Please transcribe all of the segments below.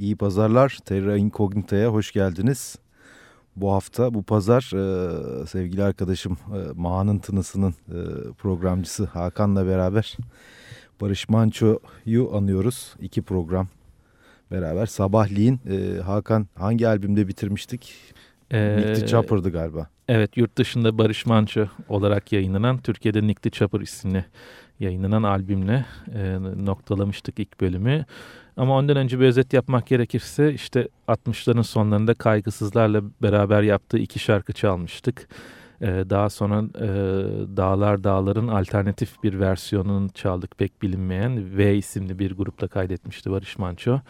İyi pazarlar. Terra Incognita'ya hoş geldiniz. Bu hafta, bu pazar e, sevgili arkadaşım e, Maha'nın Tınısı'nın e, programcısı Hakan'la beraber Barış Manço'yu anıyoruz. İki program beraber. Sabahleyin e, Hakan hangi albümde bitirmiştik? Ee, Nick Chopper'dı galiba. Evet yurt dışında Barış Manço olarak yayınlanan Türkiye'de Nick the Chopper isimli yayınlanan albümle e, noktalamıştık ilk bölümü. Ama ondan önce bir özet yapmak gerekirse işte 60'ların sonlarında Kaygısızlarla beraber yaptığı iki şarkı çalmıştık. Ee, daha sonra e, Dağlar Dağlar'ın alternatif bir versiyonunu çaldık pek bilinmeyen V isimli bir grupla kaydetmişti Barış Manço.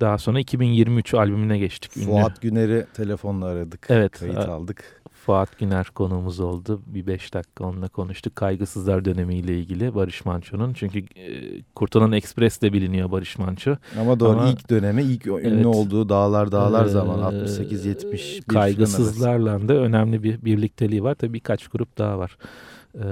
Daha sonra 2023 albümüne geçtik. Fuat ünlü. Güner'i telefonla aradık. Evet. Kayıt aldık. Fuat Güner konuğumuz oldu. Bir beş dakika onunla konuştuk. Kaygısızlar dönemiyle ilgili Barış Manço'nun. Çünkü e, Kurtalan Express de biliniyor Barış Manço. Ama doğru Ama, ilk dönemi ilk evet, ünlü olduğu Dağlar Dağlar e, zaman 68-70. Kaygısızlarla da önemli bir birlikteliği var. Tabii birkaç grup daha var. E,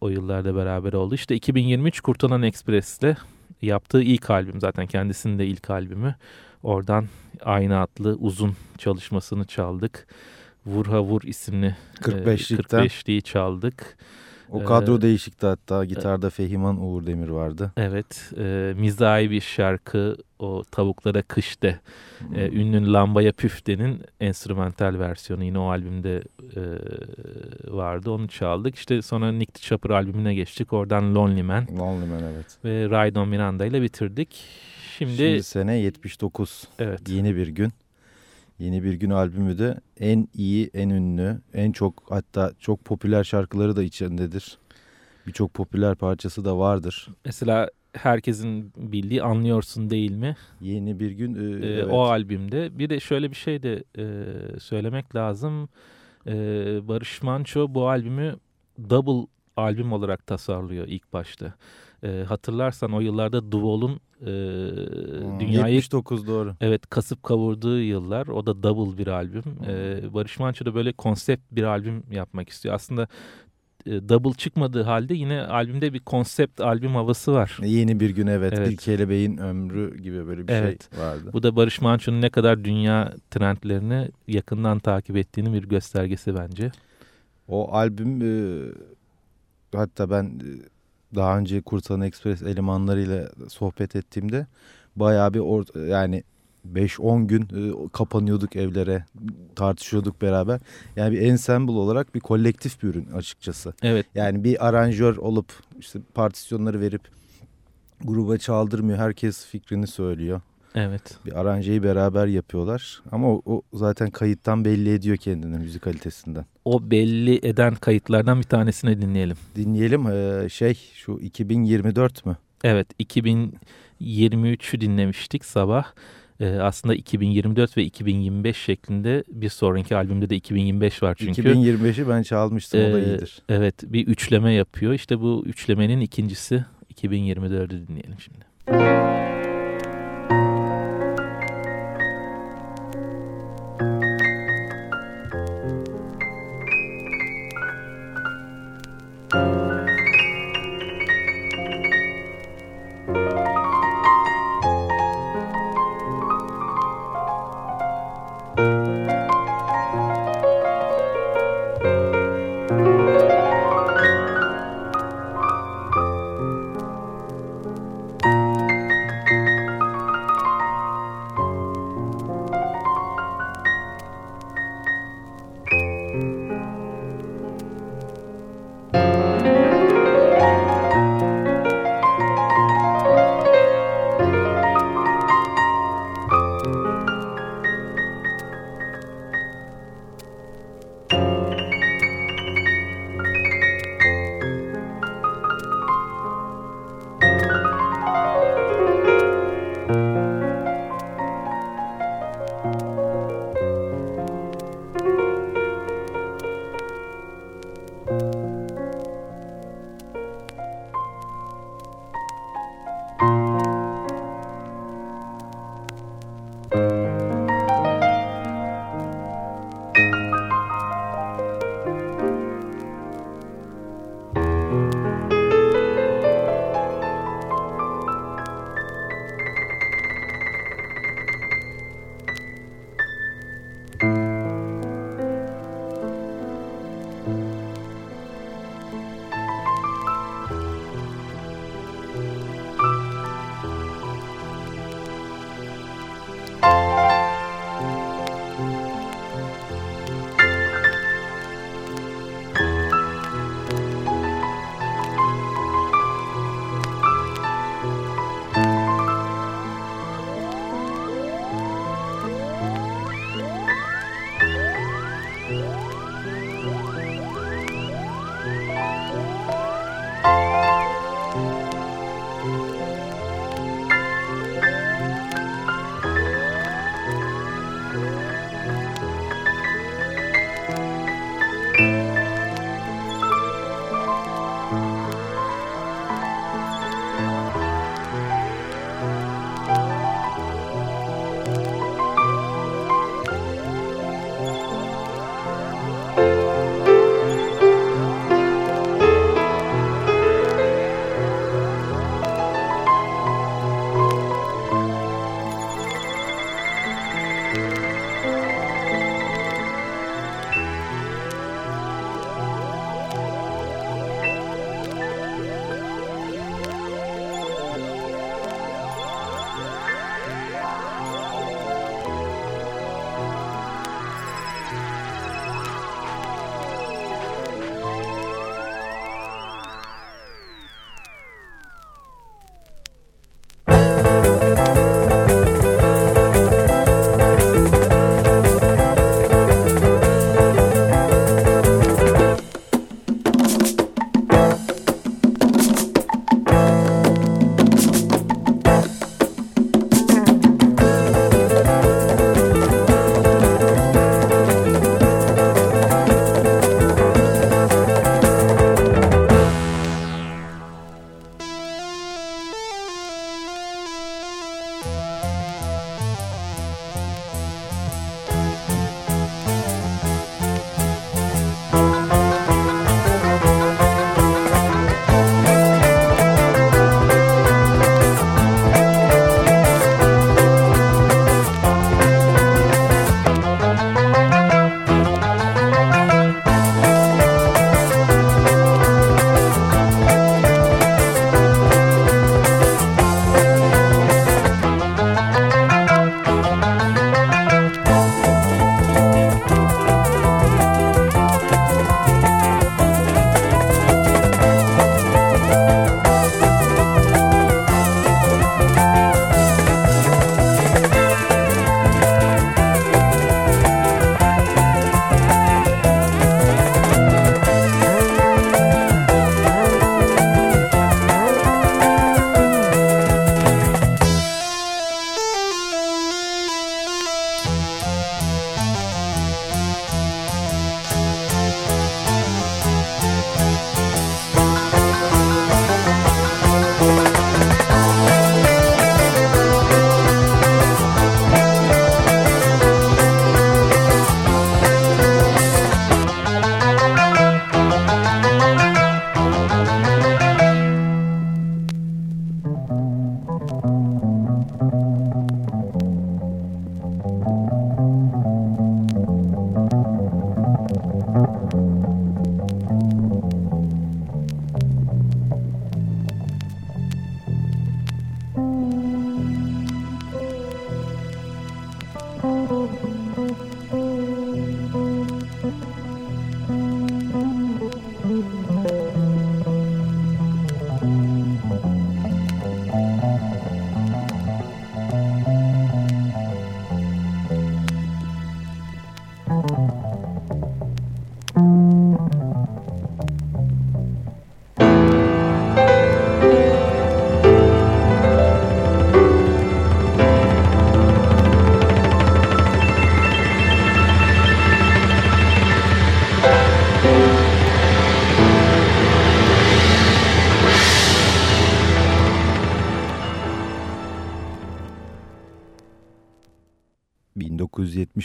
o yıllarda beraber oldu. İşte 2023 Kurtalan Express'le yaptığı ilk albüm zaten kendisinin de ilk albümü. Oradan aynı adlı uzun çalışmasını çaldık. Vurha Vur isimli 45'likten e, 45'liği çaldık. O kadro ee, değişikti hatta. Gitarda Fehiman Uğur Demir vardı. Evet. E, mizahi bir şarkı o Tavuklara Kış'te. E, hmm. E, ünlü Lambaya Püfte'nin enstrümantal versiyonu yine o albümde e, vardı. Onu çaldık. İşte sonra Nick Chopper albümüne geçtik. Oradan Lonely Man. Lonely Man evet. Ve Ride on Miranda ile bitirdik. Şimdi, Şimdi sene 79. Evet. Yeni bir gün. Yeni Bir Gün albümü de en iyi, en ünlü, en çok hatta çok popüler şarkıları da içindedir. Birçok popüler parçası da vardır. Mesela herkesin bildiği Anlıyorsun değil mi? Yeni Bir Gün. E, ee, evet. O albümde. Bir de şöyle bir şey de e, söylemek lazım. E, Barış Manço bu albümü double albüm olarak tasarlıyor ilk başta. E, hatırlarsan o yıllarda Duvol'un e, hmm, dünyayı 79 doğru. Evet kasıp kavurduğu yıllar. O da double bir albüm. Hmm. E, Barış Manço da böyle konsept bir albüm yapmak istiyor. Aslında e, double çıkmadığı halde yine albümde bir konsept albüm havası var. Yeni bir gün evet, evet. bir kelebeğin ömrü gibi böyle bir evet. şey vardı. Bu da Barış Manço'nun ne kadar dünya trendlerini yakından takip ettiğini bir göstergesi bence. O albüm e, hatta ben e, daha önce Kurtalan Express elemanlarıyla sohbet ettiğimde bayağı bir or yani 5-10 gün e, kapanıyorduk evlere tartışıyorduk beraber. Yani bir ensemble olarak bir kolektif bir ürün açıkçası. Evet. Yani bir aranjör olup işte partisyonları verip gruba çaldırmıyor. Herkes fikrini söylüyor. Evet. Bir aranjeyi beraber yapıyorlar. Ama o, o zaten kayıttan belli ediyor kendini müzikalitesinden. O belli eden kayıtlardan bir tanesini dinleyelim. Dinleyelim. Ee, şey şu 2024 mü? Evet 2023'ü dinlemiştik sabah. Ee, aslında 2024 ve 2025 şeklinde bir sonraki albümde de 2025 var çünkü. 2025'i ben çalmıştım ee, o da ee, iyidir. Evet bir üçleme yapıyor. İşte bu üçlemenin ikincisi 2024'ü dinleyelim şimdi.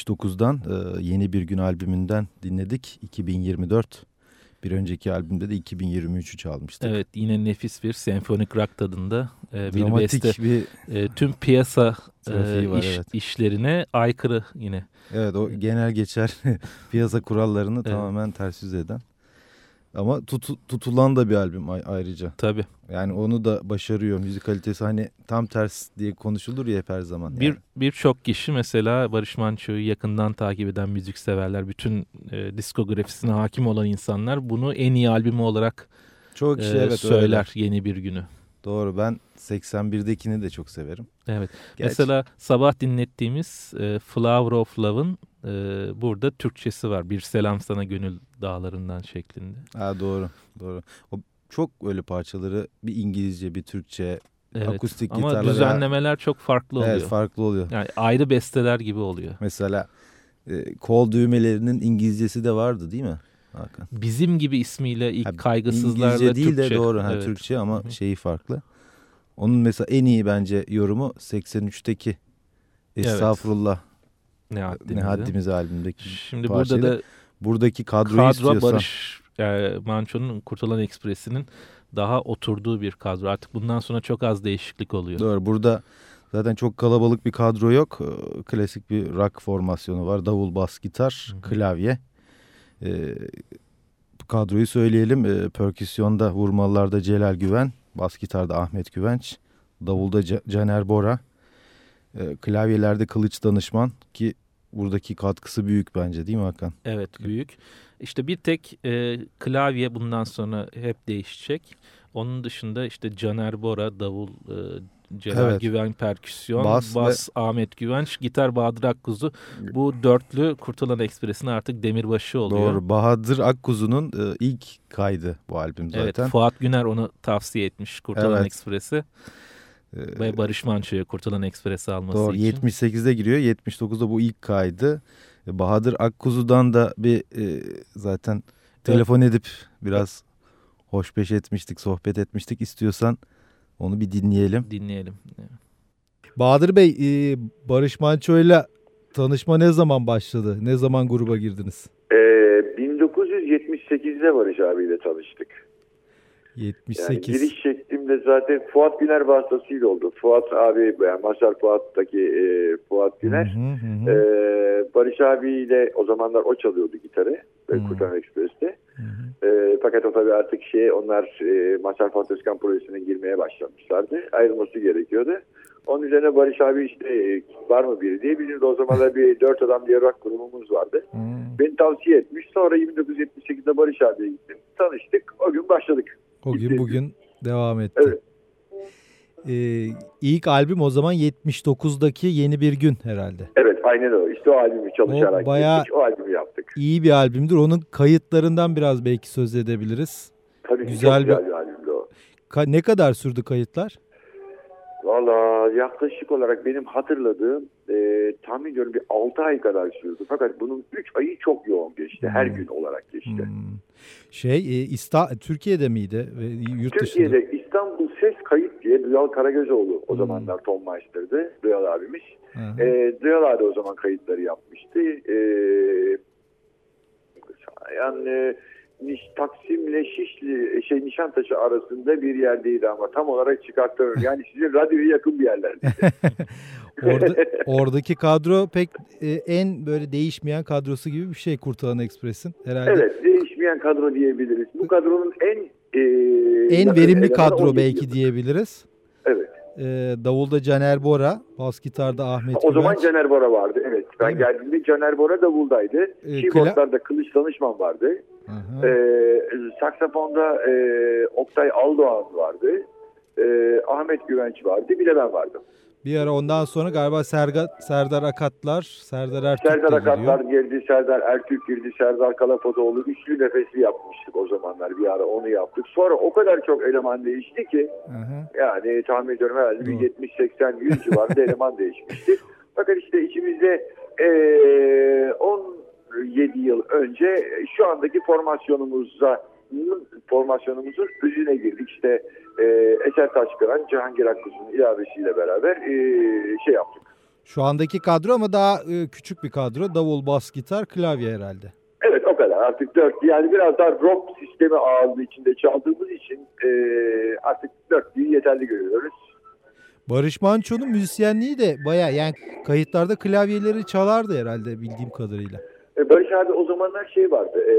1979'dan e, Yeni Bir Gün albümünden dinledik. 2024. Bir önceki albümde de 2023'ü çalmıştık. Evet yine nefis bir senfonik rock tadında e, bir Dramatik beste. bir e, tüm piyasa e, var, iş, evet. işlerine aykırı yine. Evet o genel geçer piyasa kurallarını evet. tamamen ters yüz eden. Ama tutu, tutulan da bir albüm ayrıca. Tabii. Yani onu da başarıyor. Müzik kalitesi hani tam ters diye konuşulur ya hep her zaman. Yani. Bir Birçok kişi mesela Barış Manço'yu yakından takip eden müzik severler, bütün e, diskografisine hakim olan insanlar bunu en iyi albümü olarak çok kişi, e, evet, söyler öyle. yeni bir günü. Doğru ben 81'dekini de çok severim. Evet. Gerçi... Mesela sabah dinlettiğimiz e, Flower of Love'ın e, burada Türkçesi var. Bir selam sana gönül dağlarından şeklinde. Ha, doğru doğru. O çok öyle parçaları bir İngilizce bir Türkçe evet. akustik Ama gitarlar. Ama düzenlemeler çok farklı oluyor. Evet farklı oluyor. Yani ayrı besteler gibi oluyor. Mesela e, kol düğmelerinin İngilizcesi de vardı değil mi? Hakan. Bizim gibi ismiyle ilk ha, kaygısızlarla İngilizce değil Türkçe. de doğru ha, evet. Türkçe ama Hı-hı. şeyi farklı. Onun mesela en iyi bence yorumu 83'teki Estağfurullah. Ne haddimize. Ne haddimize albümdeki Şimdi parçayla. burada da buradaki kadroyu kadro istiyorsan. Barış yani Manço'nun Kurtulan Ekspresi'nin daha oturduğu bir kadro. Artık bundan sonra çok az değişiklik oluyor. Doğru. Burada zaten çok kalabalık bir kadro yok. Ee, klasik bir rock formasyonu var. Davul, bas, gitar, Hı -hı. klavye. Ee, kadroyu söyleyelim. Ee, perküsyonda, vurmalarda Celal Güven, bas gitarda Ahmet Güvenç, davulda Caner Bora, e, klavyelerde Kılıç Danışman ki buradaki katkısı büyük bence değil mi Hakan? Evet büyük. İşte bir tek e, klavye bundan sonra hep değişecek. Onun dışında işte Caner Bora, davul, e, Celal evet. Güven perküsyon, bas, bas ve... Ahmet Güvenç, gitar Bahadır Akkuzu. Bu dörtlü Kurtulan Ekspresi'nin artık demirbaşı oluyor. Doğru. Bahadır Akkuzu'nun e, ilk kaydı bu albüm zaten. Evet. Fuat Güner onu tavsiye etmiş Kurtulan evet. Ekspresi. Ee, Ve Barış Manço'ya Kurtulan Ekspresi alması doğru, için. 78'de giriyor. 79'da bu ilk kaydı. E, Bahadır Akkuzu'dan da bir e, zaten telefon edip biraz hoşbeş etmiştik, sohbet etmiştik. İstiyorsan onu bir dinleyelim. Dinleyelim. Bahadır Bey, e, Barış Manço'yla tanışma ne zaman başladı? Ne zaman gruba girdiniz? Ee, 1978'de Barış abiyle tanıştık. 78. Yani giriş şeklimde zaten Fuat Güner vasıtasıyla oldu. Fuat abi, yani Masar Fuat'taki e, Fuat Güner. Hı hı hı. E, Barış abiyle o zamanlar o çalıyordu gitarı. E, Kurtaran Ekspres'te. E, fakat o tabii artık şey onlar e, Masar Fuat Özkan projesine girmeye başlamışlardı. Ayrılması gerekiyordu. Onun üzerine Barış abi işte e, var mı biri diye bizim de o zamanlar bir dört adam diye rock grubumuz vardı. Hmm. Beni tavsiye etmiş. Sonra 1978'de Barış abiye gittim. Tanıştık. O gün başladık. O gün bugün devam etti. Evet. Ee, ilk albüm o zaman 79'daki Yeni Bir Gün herhalde. Evet aynen öyle. İşte o albümü çalışarak o bayağı o albümü yaptık. İyi bir albümdür. Onun kayıtlarından biraz belki söz edebiliriz. Tabii güzel, güzel bir, bir albümdü o. Ka ne kadar sürdü kayıtlar? Valla yaklaşık olarak benim hatırladığım e, tahmin ediyorum bir 6 ay kadar sürdü. Fakat bunun 3 ayı çok yoğun geçti. Hmm. Her gün olarak geçti. Hmm. Şey e, İsta Türkiye'de miydi? Ve yurt Türkiye'de dışında? İstanbul Ses Kayıt diye Duyal Karagözoğlu o hmm. zamanlar Tom Meister'dı. Duyal abimiz. E, Duyal abi o zaman kayıtları yapmıştı. E, yani Taksim'le Şişli şey Nişantaşı arasında bir yerdeydi ama tam olarak çıkartamıyorum. Yani sizin radyoya yakın bir yerlerde. Orada, oradaki kadro pek e, en böyle değişmeyen kadrosu gibi bir şey Kurtalan Ekspres'in herhalde. Evet değişmeyen kadro diyebiliriz. Bu kadronun en e, en verimli kadro belki diyebiliriz. E, davulda Caner Bora, bas gitarda Ahmet O zaman Güvenç. Caner Bora vardı evet. Ben Değil mi? geldiğimde Caner Bora davuldaydı. Ee, Keyboardlarda Kılıç Danışman vardı. Aha. Ee, saksafonda e, Oktay Aldoğan vardı. Ee, Ahmet Güvenç vardı. Bir de ben vardım. Bir ara ondan sonra galiba Serga, Serdar Akatlar, Serdar Ertürk Serdar Akatlar girdi, Serdar Ertürk girdi, Serdar Kalafotoğlu. Üçlü nefesli yapmıştık o zamanlar. Bir ara onu yaptık. Sonra o kadar çok eleman değişti ki Aha. yani tahmin ediyorum herhalde bir Doğru. 70, 80, 100 civarında eleman değişmişti. Fakat işte içimizde eee 17 yıl önce şu andaki formasyonumuza formasyonumuzun özüne girdik. İşte eee Eser Taşkıran, Cihangir Akkuz'un ilavesiyle beraber eee, şey yaptık. Şu andaki kadro ama daha e, küçük bir kadro. Davul, bas, gitar, klavye herhalde. Evet o kadar artık dört yani biraz daha rock sistemi ağırlığı içinde çaldığımız için eee artık dörtlüğü yeterli görüyoruz. Barış Manço'nun müzisyenliği de baya yani kayıtlarda klavyeleri çalardı herhalde bildiğim kadarıyla. E, Barış abi o zamanlar şey vardı. E,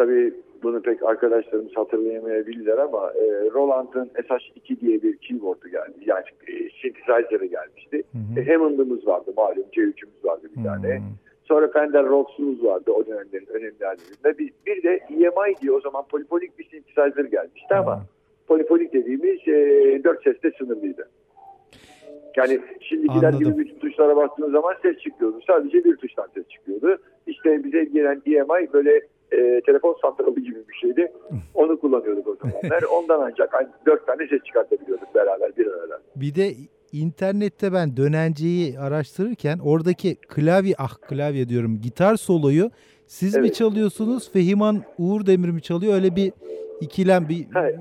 tabii bunu pek arkadaşlarımız hatırlayamayabilirler ama e, Roland'ın SH2 diye bir keyboard'u geldi. Yani e, synthesizer'ı gelmişti. Hı E, Hammond'ımız vardı malum. C3'ümüz vardı bir hı. tane. Hı. Sonra Fender Rhodes'umuz vardı o dönemlerin önemli albümünde. Bir, bir de EMI diye o zaman polifonik bir synthesizer gelmişti ama Hı. polifonik dediğimiz e, dört sesle sınırlıydı. Yani şimdikiler Anladım. gibi bütün tuşlara bastığınız zaman ses çıkıyordu. Sadece bir tuştan ses çıkıyordu. İşte bize gelen EMI böyle e, telefon santralı gibi bir şeydi. Onu kullanıyorduk o zamanlar. Ondan ancak hani dört tane ses çıkartabiliyorduk beraber bir arada. Bir de internette ben dönenceyi araştırırken oradaki klavye ah klavye diyorum gitar soloyu siz mi Evet. çalıyorsunuz Fehiman Uğur Demir mi çalıyor öyle bir ikilem bir Evet.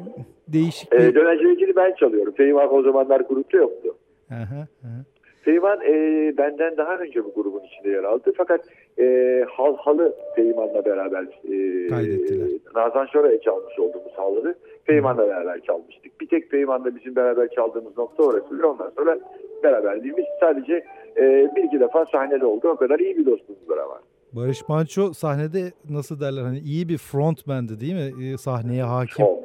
değişik E, bir dönencilikini ben çalıyorum. Feyman o zamanlar grupta yoktu. Aha, aha. Feyman e, benden daha önce bu grubun içinde yer aldı. Fakat e, Hal Halı Feyman'la beraber e, Kaydettiler. Nazan Şora'ya çalmış olduğumuz Halı'nı Feyman'la beraber çalmıştık. Bir tek Feyman'la bizim beraber çaldığımız nokta orası. Ondan sonra beraberliğimiz sadece e, bir iki defa sahnede oldu. O kadar iyi bir dostumuz var ama. Barış Manço sahnede nasıl derler hani iyi bir frontman'dı değil mi? Ee, sahneye hakim. Çok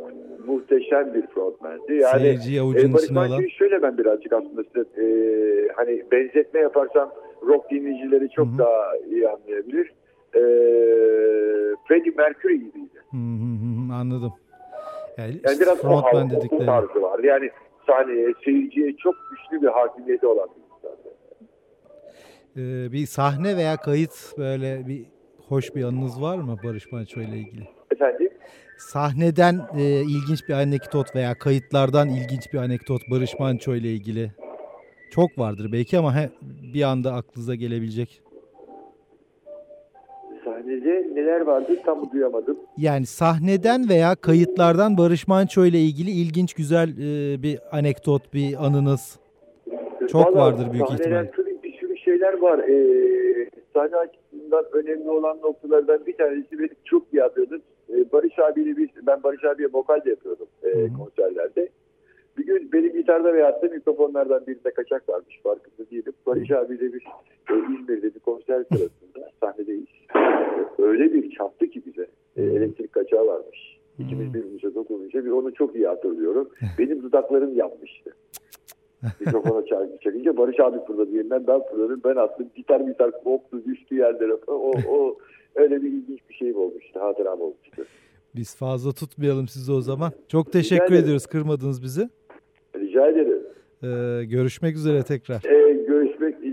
muhteşem bir frontman'di. Yani Seyirciyi avucun E, Barış. Manço'yu şöyle ben birazcık aslında size e, hani benzetme yaparsam rock dinleyicileri çok Hı hı. daha iyi anlayabilir. E, Freddie Mercury gibiydi. Hı hı hı hı, anladım. Yani, Yani biraz frontman hal- o dedikleri. tarzı var. Yani sahneye, seyirciye çok güçlü bir hakimiyeti olan bir insan. Ee, bir sahne veya kayıt böyle bir hoş bir anınız var mı Barış Manço ile ilgili? Efendim? Sahneden e, ilginç bir anekdot veya kayıtlardan ilginç bir anekdot Barış Manço ile ilgili. Çok vardır belki ama he, bir anda aklınıza gelebilecek. Sahnede neler vardı tam duyamadım. Yani sahneden veya kayıtlardan Barış Manço ile ilgili ilginç güzel e, bir anekdot, bir anınız. Çok Vallahi vardır büyük sahneden ihtimal. tabii bir sürü şeyler var. Ee, sahne açısından önemli olan noktalardan bir tanesi benim çok iyi hatırladığım. Ee, Barış abiyle biz, ben Barış abiye vokal de yapıyordum e, Hı hı. Bir gün benim gitarda veyahut da mikrofonlardan birinde kaçak varmış farkında değilim. Barış abiyle biz e, İzmir'de bir konser sırasında sahnedeyiz. E, öyle bir çarptı ki bize. E, elektrik kaçağı varmış. İkimiz Hmm. birbirimize dokununca bir onu çok iyi hatırlıyorum. Benim dudaklarım yanmıştı. Mikrofona çekince Barış abi fırladı yerinden ben fırladım ben attım gitar gitar koptu düştü yerlere o, o öyle bir ilginç bir şey olmuştu hatıram olmuştu. Biz fazla tutmayalım sizi o zaman. Çok teşekkür ediyoruz kırmadınız bizi. Rica ederim. Ee, görüşmek üzere tekrar. Ee, görüşmek e,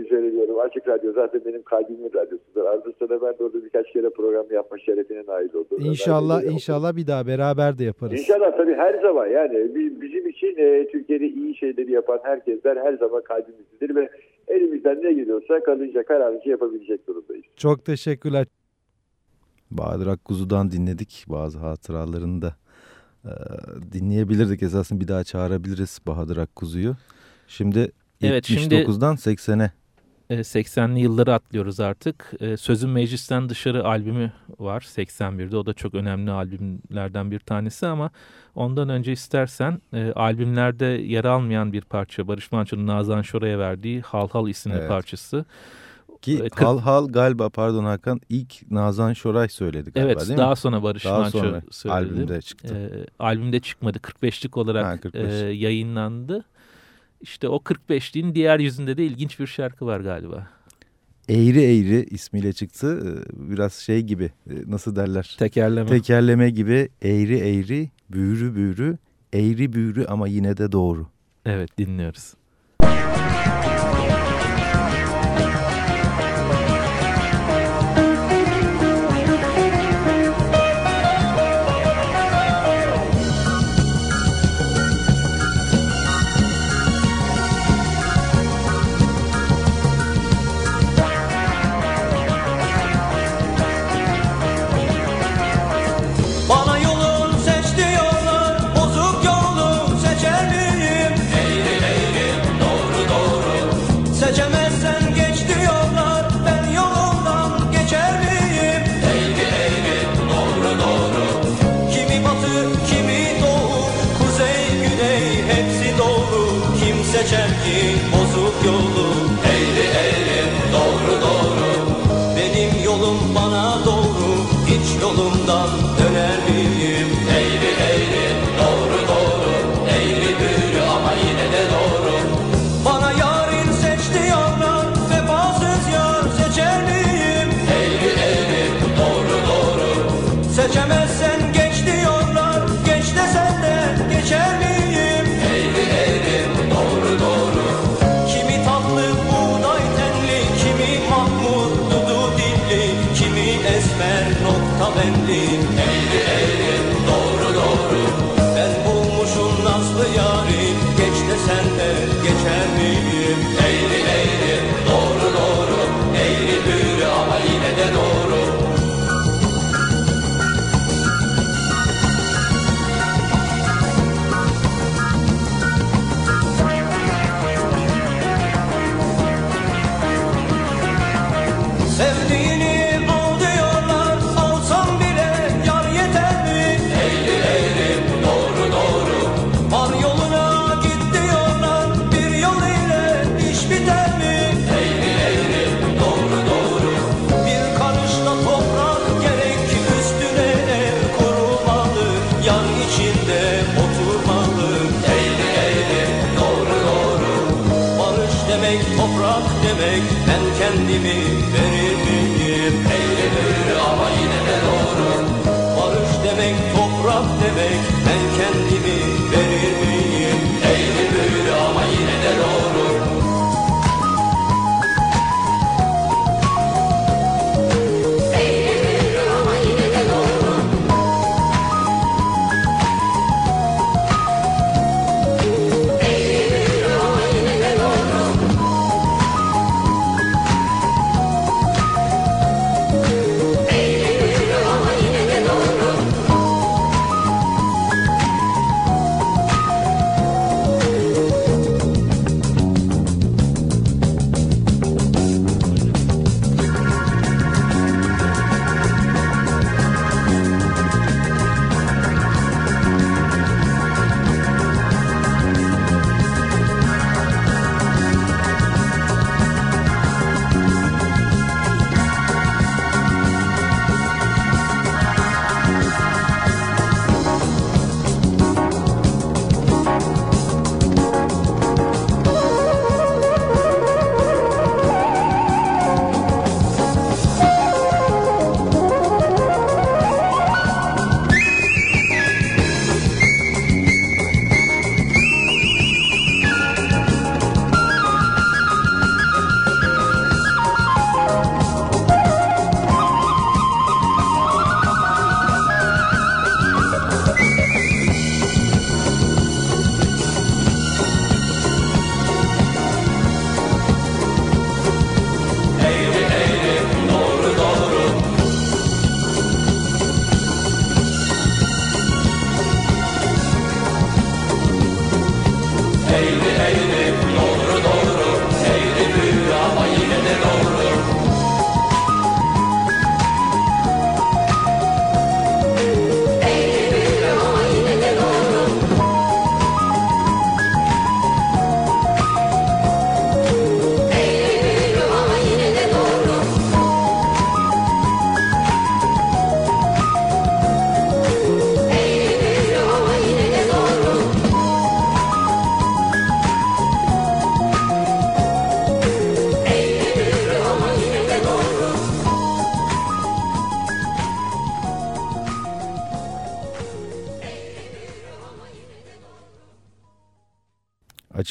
üzere diyorum. Açık Radyo zaten benim kalbimin radyosudur. Arada sırada ben de orada birkaç kere program yapma şerefine nail oldum. İnşallah inşallah bir daha beraber de yaparız. İnşallah tabii her zaman yani bi- bizim için e, Türkiye'de iyi şeyleri yapan herkesler her zaman kalbimizdedir ve elimizden ne geliyorsa kalınca kararınca yapabilecek durumdayız. Çok teşekkürler. Bahadır Akkuzu'dan dinledik bazı hatıralarını da dinleyebilirdik esasında bir daha çağırabiliriz Bahadır Akkuzu'yu. Şimdi Evet, şimdi- 79'dan 80'e E, 80'li yılları atlıyoruz artık. E, Sözün Meclisten Dışarı albümü var 81'de. O da çok önemli albümlerden bir tanesi ama ondan önce istersen e, albümlerde yer almayan bir parça Barış Manço'nun Nazan Şoray'a verdiği Hal Hal isimli Evet. parçası. Ki e, Hal Hal galiba pardon Hakan ilk Nazan Şoray söyledi galiba evet, değil mi? Evet daha sonra Barış daha Manço sonra söyledi. albümde çıktı. Ee, albümde çıkmadı 45'lik olarak ha, 45. E, yayınlandı. İşte o 45'liğin diğer yüzünde de ilginç bir şarkı var galiba. Eğri Eğri ismiyle çıktı. Ee, biraz şey gibi e, nasıl derler? Tekerleme. Tekerleme gibi eğri eğri, büğrü büğrü, eğri büğrü ama yine de doğru. Evet dinliyoruz. bendito.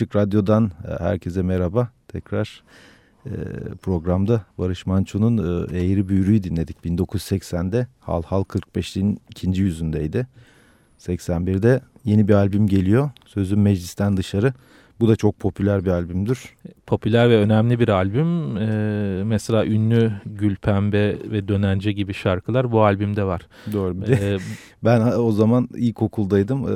Açık Radyo'dan e, herkese merhaba. Tekrar e, programda Barış Manço'nun e, Eğri Büyürü'yü dinledik. 1980'de Hal Hal 45'in ikinci yüzündeydi. 81'de yeni bir albüm geliyor. Sözüm Meclisten Dışarı. Bu da çok popüler bir albümdür. Popüler ve önemli bir albüm. Ee, mesela ünlü Gül Pembe ve Dönence gibi şarkılar bu albümde var. Doğru. Ee, ben o zaman ilkokuldaydım. Ee,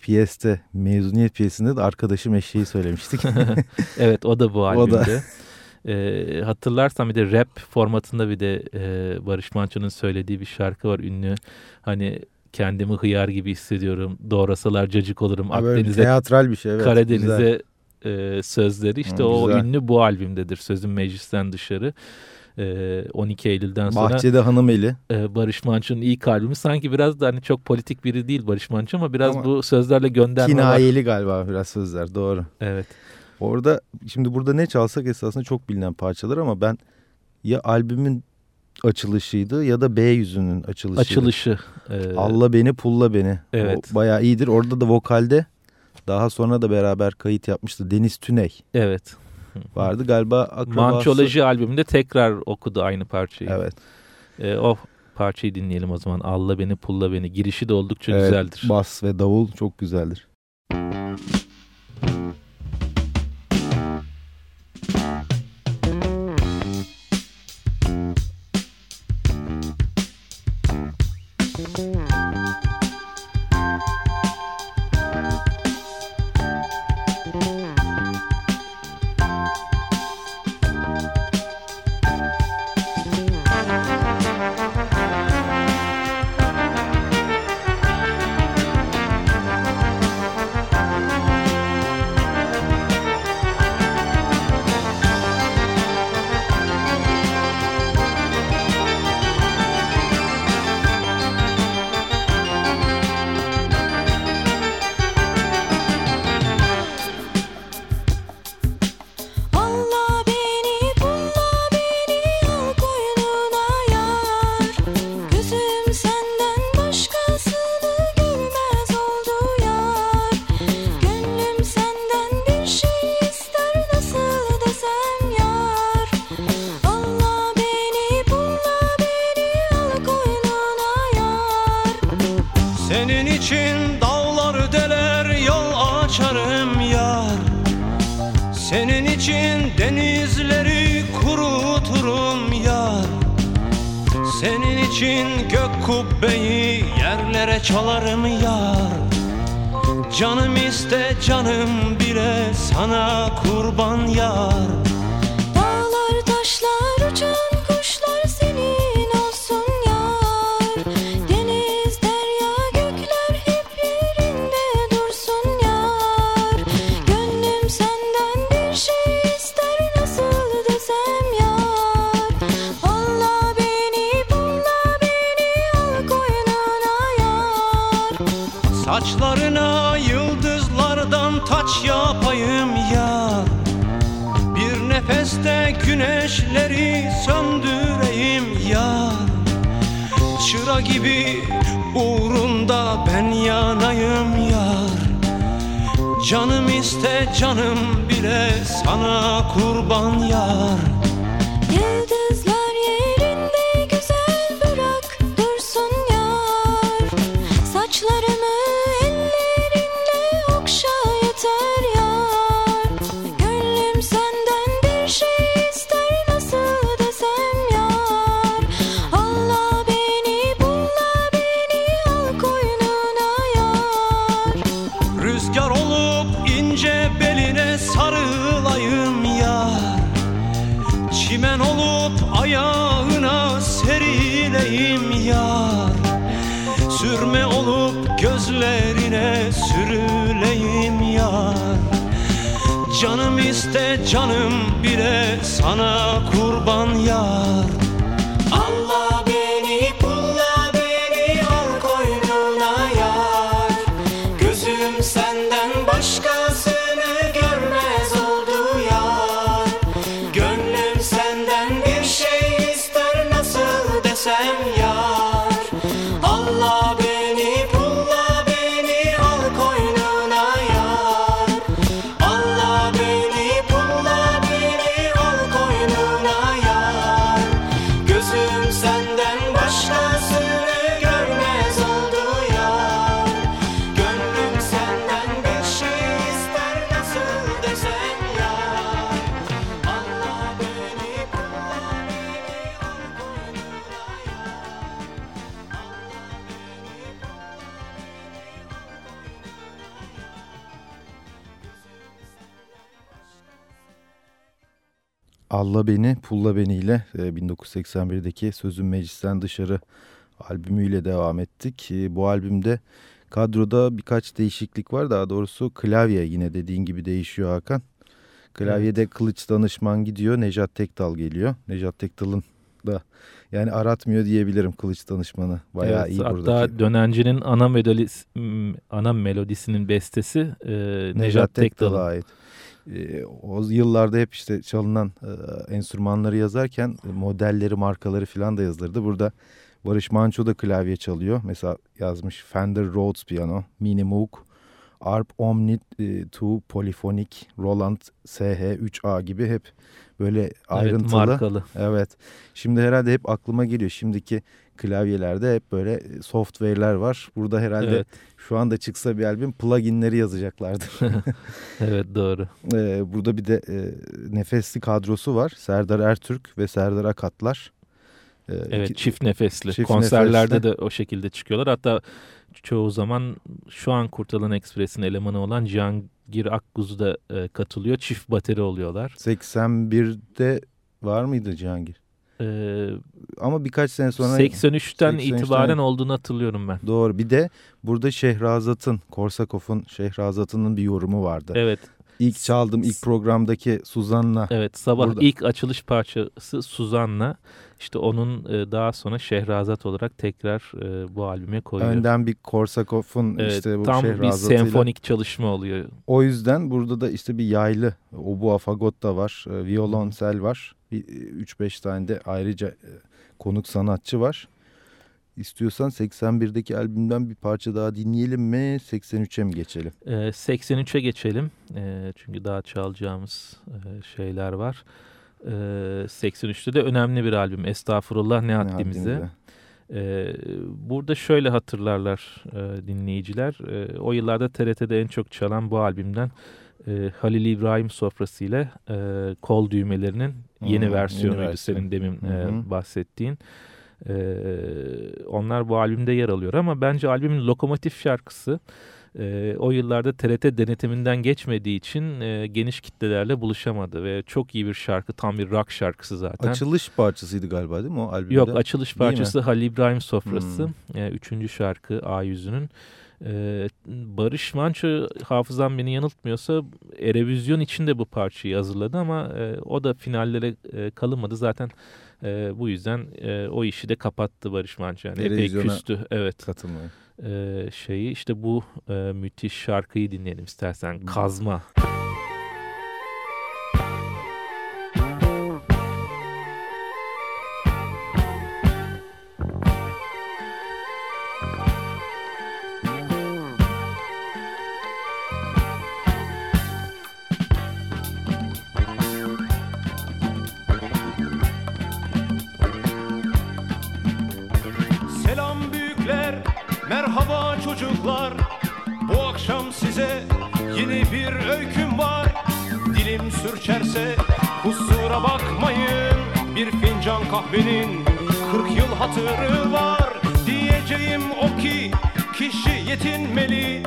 piyeste, mezuniyet piyesinde de arkadaşım eşeği söylemiştik. evet o da bu albümde. O da. E, hatırlarsam bir de rap formatında bir de e, Barış Manço'nun söylediği bir şarkı var ünlü. Hani kendimi hıyar gibi hissediyorum. Doğrasalar cacık olurum. Ha, Akdeniz'e, teatral bir şey. Evet, Karadeniz'e e, sözleri işte Hı, o güzel. ünlü bu albümdedir. Sözün meclisten dışarı. 12 e, Eylül'den sonra Bahçede Hanım Eli. E, Barış Manço'nun ilk albümü sanki biraz da hani çok politik biri değil Barış Manço ama biraz ama bu sözlerle gönderme kinayeli var. galiba biraz sözler doğru. Evet. Orada şimdi burada ne çalsak esasında çok bilinen parçalar ama ben ya albümün açılışıydı ya da B yüzünün açılışı. Açılışı. E... Allah beni pulla beni. Evet. O bayağı iyidir. Orada da vokalde daha sonra da beraber kayıt yapmıştı Deniz Tüney. Evet. Vardı galiba akrabası. Mançoloji albümünde tekrar okudu aynı parçayı. Evet. E, o parçayı dinleyelim o zaman. Allah beni pulla beni. Girişi de oldukça evet, güzeldir. Bas ve davul çok güzeldir. gök kubbeyi yerlere çalarım yar. Canım iste canım bile sana kurban yar. Dağlar taşlar uçar Güneşleri söndüreyim ya. Çıra gibi uğrunda ben yanayım yar. Canım iste canım bile sana kurban yar. Allah Alla Beni, Pulla Beni ile 1981'deki Sözün Meclisten Dışarı albümüyle devam ettik. E, bu albümde kadroda birkaç değişiklik var. Daha doğrusu klavye yine dediğin gibi değişiyor Hakan. Klavyede evet. Kılıç Danışman gidiyor, Nejat Tekdal geliyor. Nejat Tekdal'ın da yani aratmıyor diyebilirim Kılıç Danışman'ı. Bayağı evet, iyi hatta buradaki. Hatta Dönenci'nin ana, melodis, ana melodisinin bestesi e, Nejat, Nejat Tekdal'a ait. E, o yıllarda hep işte çalınan e, enstrümanları yazarken modelleri, markaları falan da yazılırdı. Burada Barış Manço da klavye çalıyor. Mesela yazmış Fender Rhodes piyano, Mini Moog, Arp Omni 2 Polyphonic, Roland SH3A gibi hep böyle ayrıntılı. Evet, markalı. Evet. Şimdi herhalde hep aklıma geliyor. Şimdiki klavyelerde hep böyle software'ler var. Burada herhalde evet. şu anda çıksa bir albüm pluginleri yazacaklardır. evet doğru. Ee, burada bir de e, nefesli kadrosu var. Serdar Ertürk ve Serdar Akatlar. Ee, evet iki, çift nefesli. Çift Konserlerde nefesli. de o şekilde çıkıyorlar. Hatta çoğu zaman şu an Kurtalan Ekspres'in elemanı olan Cihangir Akguz da e, katılıyor. Çift bateri oluyorlar. 81'de var mıydı Cihangir? Ee, Ama birkaç sene sonra 83'ten 83'ten itibaren olduğunu hatırlıyorum ben. Doğru. Bir de burada Şehrazat'ın, Korsakov'un Şehrazat'ının bir yorumu vardı. Evet. İlk çaldım ilk programdaki Suzan'la. Evet sabah burada. ilk açılış parçası Suzan'la. İşte onun e, daha sonra Şehrazat olarak tekrar e, bu albüme koyuyor. Önden bir Korsakov'un evet, işte bu tam Şehrazat'ıyla. Tam bir senfonik çalışma oluyor. O yüzden burada da işte bir yaylı oboa fagot da var, e, violonsel var. 3-5 tane de ayrıca konuk sanatçı var. İstiyorsan 81'deki albümden bir parça daha dinleyelim mi? 83'e mi geçelim? Ee, 83'e geçelim. Ee, çünkü daha çalacağımız e, şeyler var. Ee, 83'te de önemli bir albüm. Estağfurullah ne haddimize. Ee, burada şöyle hatırlarlar e, dinleyiciler. E, o yıllarda TRT'de en çok çalan bu albümden e, Halil İbrahim sofrası ile e, kol düğmelerinin yeni hmm, versiyonuydu yeni versiyon. senin demin e, bahsettiğin. Ee, onlar bu albümde yer alıyor ama bence albümün lokomotif şarkısı e, o yıllarda TRT denetiminden geçmediği için e, geniş kitlelerle buluşamadı ve çok iyi bir şarkı tam bir rock şarkısı zaten. Açılış parçasıydı galiba değil mi o albümde? Yok açılış parçası Halil İbrahim Sofrası hmm. e, üçüncü şarkı A yüzünün. Ee, Barış Manço hafızam beni yanıltmıyorsa Erevizyon için de bu parçayı hazırladı ama e, o da finallere e, kalınmadı. Zaten e, bu yüzden e, o işi de kapattı Barış Manço. Yani epey küstü. Evet. Katılmayı. E, şeyi işte bu e, müthiş şarkıyı dinleyelim istersen. Kazma. Kazma. Kahvenin kırk yıl hatırı var. Diyeceğim o ki kişi yetinmeli.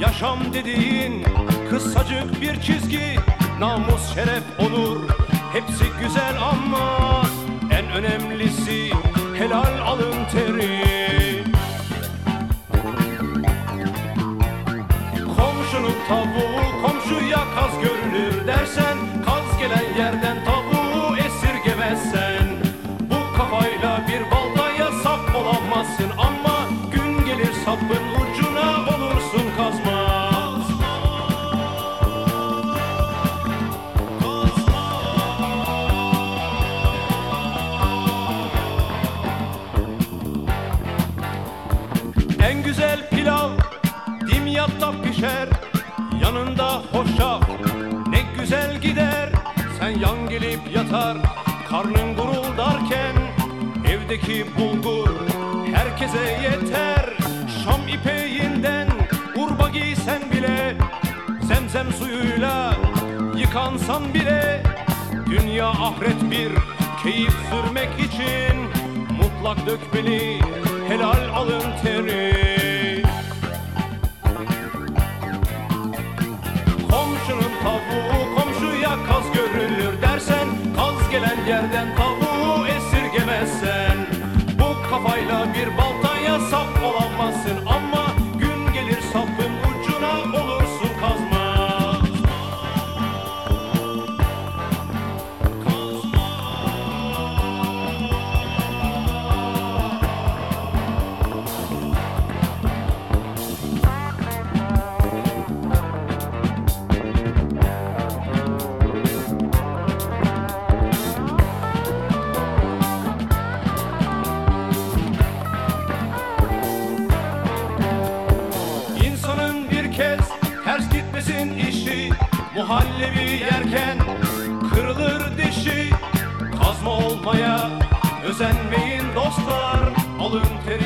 Yaşam dediğin kısacık bir çizgi. Namus, şeref, onur hepsi güzel ama En önemlisi helal alın teri. Komşunun tavuğu komşuya kaz görünür dersen yerden tavuğu özenmeyin dostlar Alın teriyle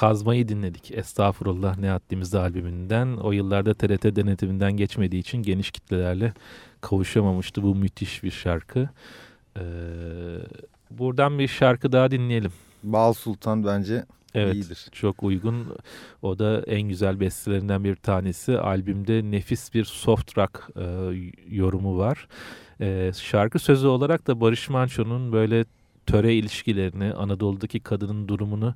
kazmayı dinledik. Estağfurullah ne haddimize albümünden. O yıllarda TRT denetiminden geçmediği için geniş kitlelerle kavuşamamıştı. Bu müthiş bir şarkı. Ee, buradan bir şarkı daha dinleyelim. Bal Sultan bence Evet iyidir. çok uygun. O da en güzel bestelerinden bir tanesi. Albümde nefis bir soft rock e, yorumu var. E, şarkı sözü olarak da Barış Manço'nun böyle töre ilişkilerini, Anadolu'daki kadının durumunu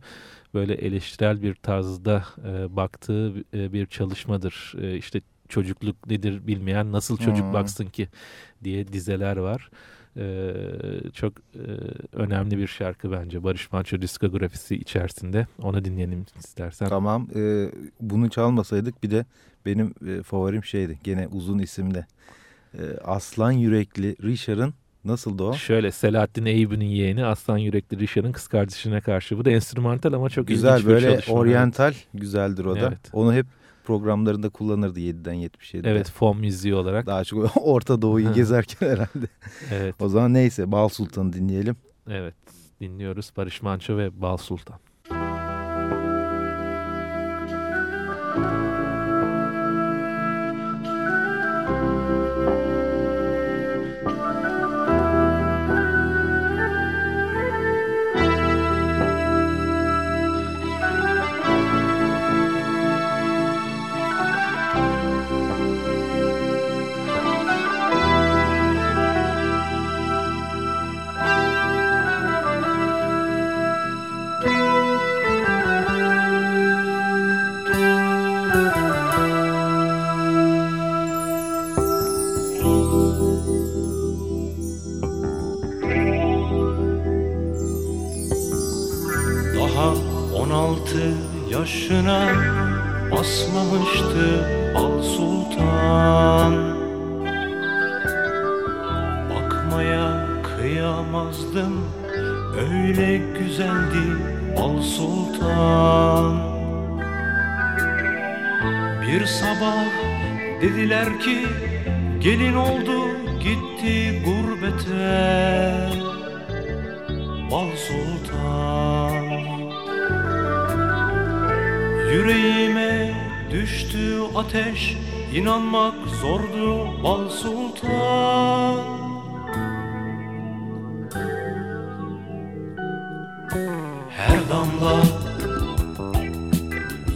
böyle eleştirel bir tarzda e, baktığı e, bir çalışmadır. E, işte çocukluk nedir bilmeyen nasıl çocuk Hmm. baksın ki diye dizeler var. E, çok e, önemli bir şarkı bence Barış Manço diskografisi içerisinde. Onu dinleyelim istersen. Tamam. e, bunu çalmasaydık bir de benim e, favorim şeydi. Gene uzun isimde. E, Aslan Yürekli Richard'ın nasıldı o? Şöyle Selahattin Eyüp'ün yeğeni Aslan Yürekli Rişar'ın kız kardeşine karşı. Bu da enstrümantal ama çok Güzel ilginç bir böyle çalışma. oryantal güzeldir o da. Evet. Onu hep programlarında kullanırdı 7'den 77'de. Evet fon müziği olarak. Daha çok Orta Doğu'yu gezerken herhalde. Evet, O zaman neyse Bal Sultan'ı dinleyelim. evet. Dinliyoruz Barış Manço ve Bal Sultan. Basmamıştı Al Sultan. Bakmaya kıyamazdım Öyle güzeldi Al Sultan. Bir sabah dediler ki Gelin oldu gitti gurbete. Bal Sultan Yüreğime düştü ateş inanmak zordu Bal Sultan. Her damla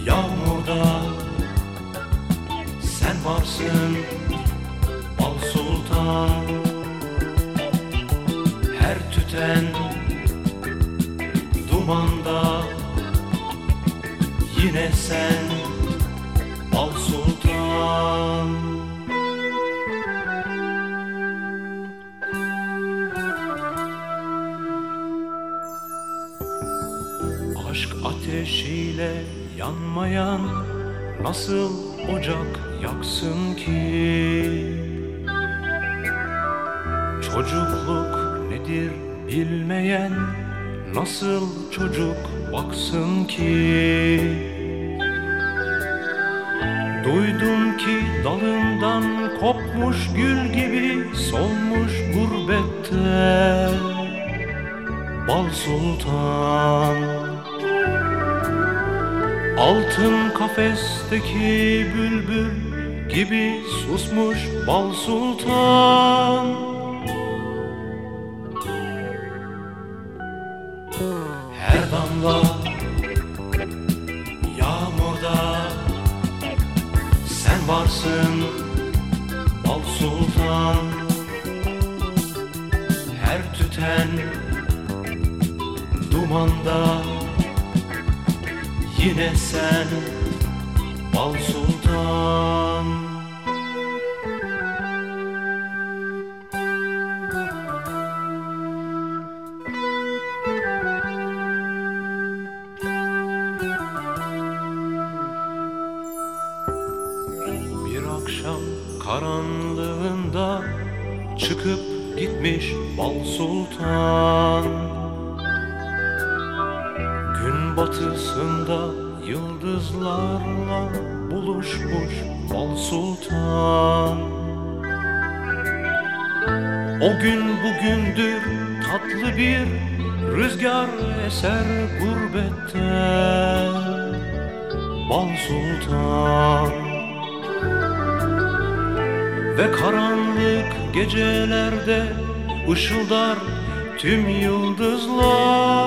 yağmurda Sen varsın Bal Sultan. Her tüten Yine sen. Bal Sultan. Aşk ateşiyle yanmayan Nasıl ocak yaksın ki? Çocukluk nedir bilmeyen nasıl çocuk baksın ki Duydum ki dalından kopmuş gül gibi solmuş gurbette Bal Sultan. Altın kafesteki bülbül gibi susmuş Bal Sultan O gün bugündür tatlı bir rüzgar eser gurbette. Bal Sultan. Ve karanlık gecelerde ışıldar tüm yıldızlar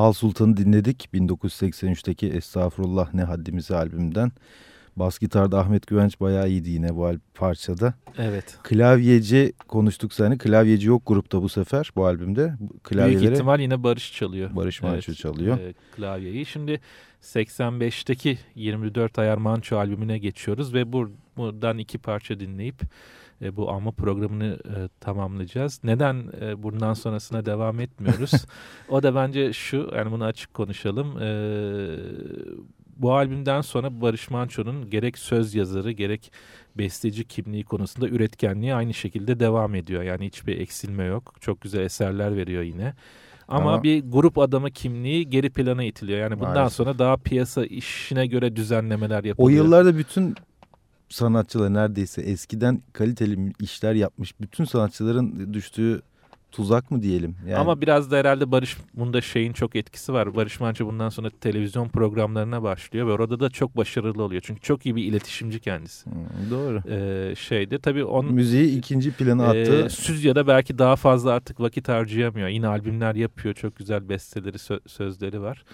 Bal Sultan'ı dinledik. 1983'teki Estağfurullah Ne Haddimizi albümünden. Bas gitarda Ahmet Güvenç bayağı iyiydi yine bu parçada. Evet. Klavyeci konuştuk seni. Klavyeci yok grupta bu sefer bu albümde. Klavyeleri, Büyük ihtimal yine Barış çalıyor. Barış Manço evet, çalıyor. E, klavyeyi. Şimdi 85'teki 24 Ayar Manço albümüne geçiyoruz ve buradan iki parça dinleyip e, bu alma programını e, tamamlayacağız. Neden e, bundan sonrasına devam etmiyoruz? o da bence şu, yani bunu açık konuşalım. E, bu albümden sonra Barış Manço'nun gerek söz yazarı gerek besteci kimliği konusunda üretkenliği aynı şekilde devam ediyor. Yani hiçbir eksilme yok. Çok güzel eserler veriyor yine. Ama, Ama bir grup adamı kimliği geri plana itiliyor. Yani bundan maalesef. sonra daha piyasa işine göre düzenlemeler yapılıyor. O yıllarda bütün sanatçılar neredeyse eskiden kaliteli işler yapmış bütün sanatçıların düştüğü tuzak mı diyelim? Yani... Ama biraz da herhalde Barış bunda şeyin çok etkisi var. Barış Manço bundan sonra televizyon programlarına başlıyor ve orada da çok başarılı oluyor. Çünkü çok iyi bir iletişimci kendisi. Hmm, doğru. Ee, şeyde tabii on müziği ikinci plana attı. E, stüdyoda belki daha fazla artık vakit harcayamıyor. Yine albümler yapıyor. Çok güzel besteleri, sö sözleri var.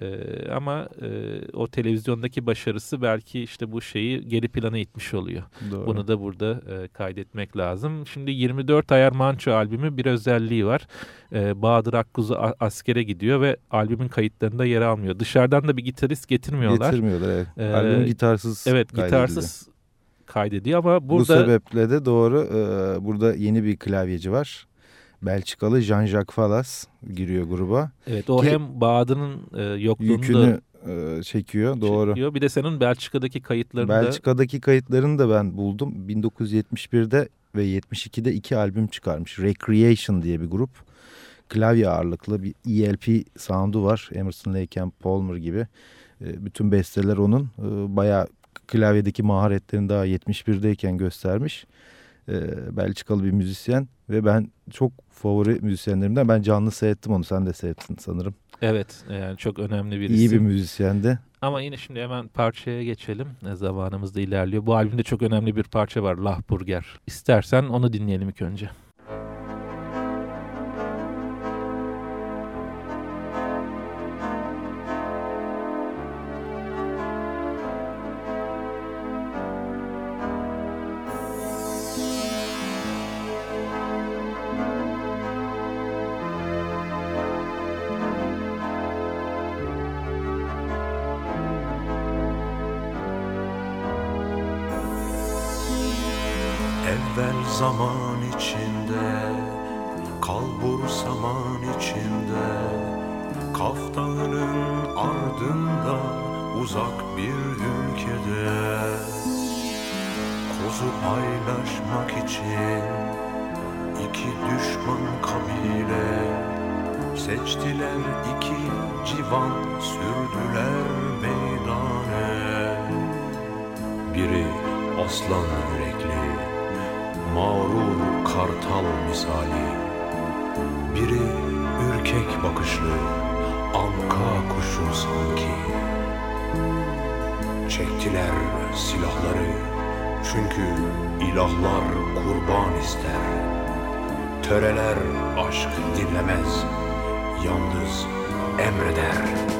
E, ama e, o televizyondaki başarısı belki işte bu şeyi geri plana itmiş oluyor. Doğru. Bunu da burada e, kaydetmek lazım. Şimdi 24 Ayar Manço albümü bir özelliği var. E, Bahadır Akkuzu askere gidiyor ve albümün kayıtlarında yer almıyor. Dışarıdan da bir gitarist getirmiyorlar. Getirmiyorlar evet. E, Albüm gitarsız Evet gitarsız kaydediyor ama burada... Bu sebeple de doğru e, burada yeni bir klavyeci var. Belçikalı Jean-Jacques Falas giriyor gruba. Evet o Ki, hem Bahadır'ın e, yokluğunu yükünü e, çekiyor doğru. Çekiyor. Bir de senin Belçika'daki kayıtlarını Belçika'daki kayıtlarını da ben buldum. 1971'de ve 72'de iki albüm çıkarmış. Recreation diye bir grup. Klavye ağırlıklı bir ELP sound'u var. Emerson Lake and Palmer gibi. E, bütün besteler onun. E, bayağı klavyedeki maharetlerini daha 71'deyken göstermiş. E, Belçikalı bir müzisyen ve ben çok favori müzisyenlerimden. Ben canlı seyrettim onu. Sen de seyrettin sanırım. Evet. Yani çok önemli bir İyi bir müzisyendi. Ama yine şimdi hemen parçaya geçelim. Zamanımız da ilerliyor. Bu albümde çok önemli bir parça var. Lahburger. İstersen onu dinleyelim ilk önce. Dinlemez. Yalnız emreder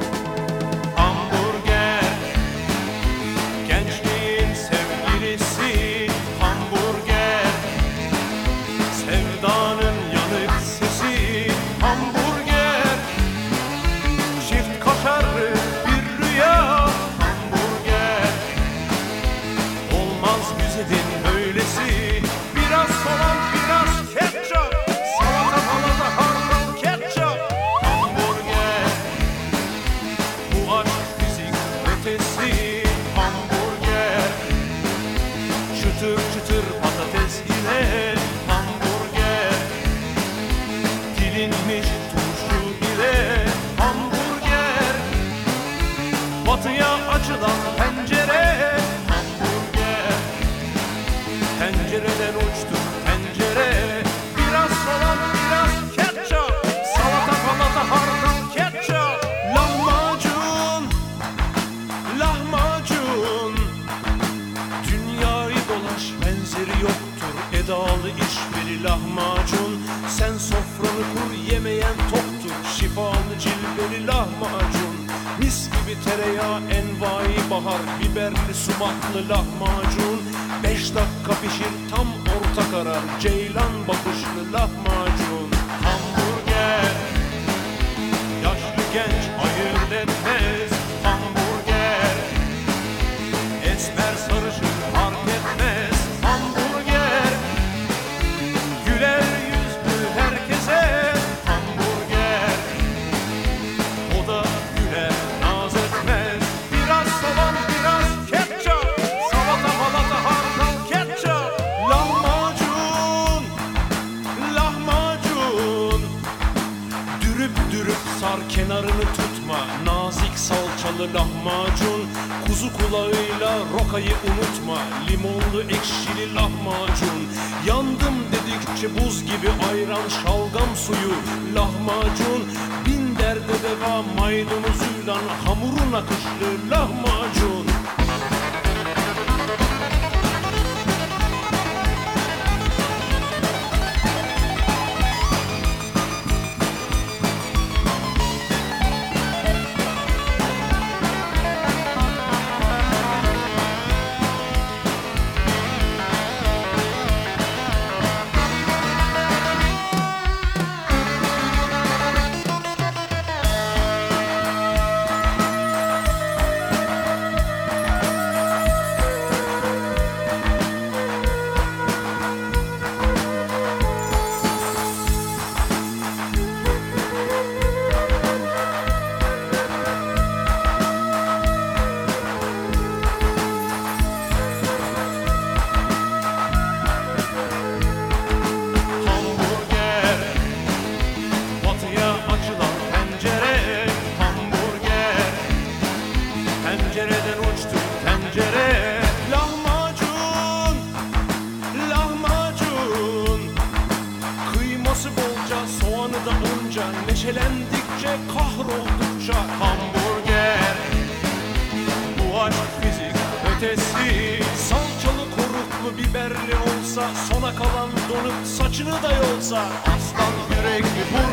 da yolsa. Aslan yürekli burger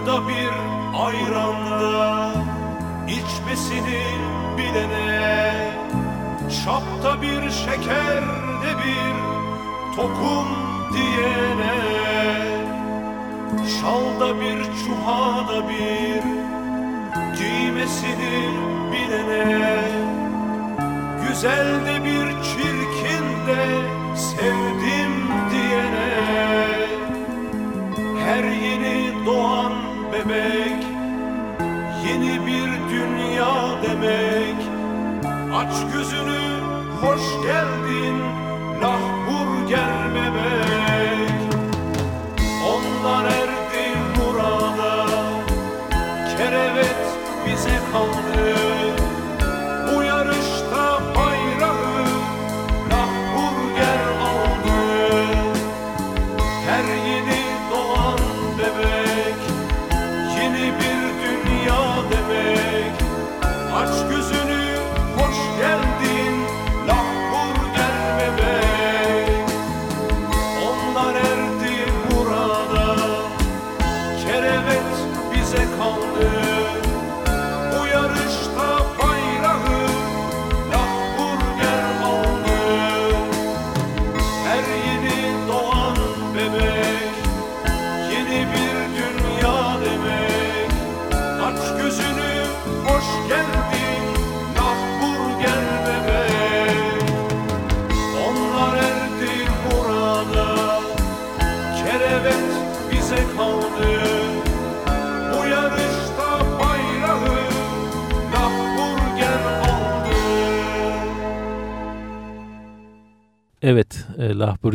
Rakıda bir ayranda içmesini bilene Şapta bir şekerde bir tokum diyene. Şalda bir çuhada bir giymesini bilene. Güzel de bir çirkin de sevdim bebek yeni bir dünya demek. Aç gözünü hoş geldin lahburger bebek onlar erdi murada Kerevet bize kaldı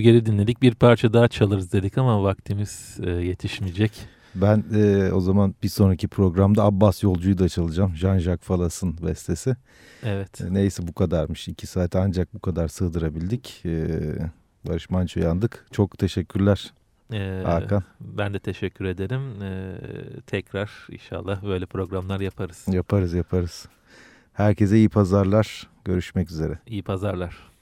Lahburger'i dinledik. Bir parça daha çalarız dedik ama vaktimiz e, yetişmeyecek. Ben e, o zaman bir sonraki programda Abbas Yolcu'yu da çalacağım. Jean-Jacques Falas'ın bestesi. Evet. E, neyse bu kadarmış. İki saat ancak bu kadar sığdırabildik. E, Barış Manço'yu yandık. Çok teşekkürler E, Hakan. Ben de teşekkür ederim. E, tekrar inşallah böyle programlar yaparız. Yaparız yaparız. Herkese iyi pazarlar. Görüşmek üzere. İyi pazarlar.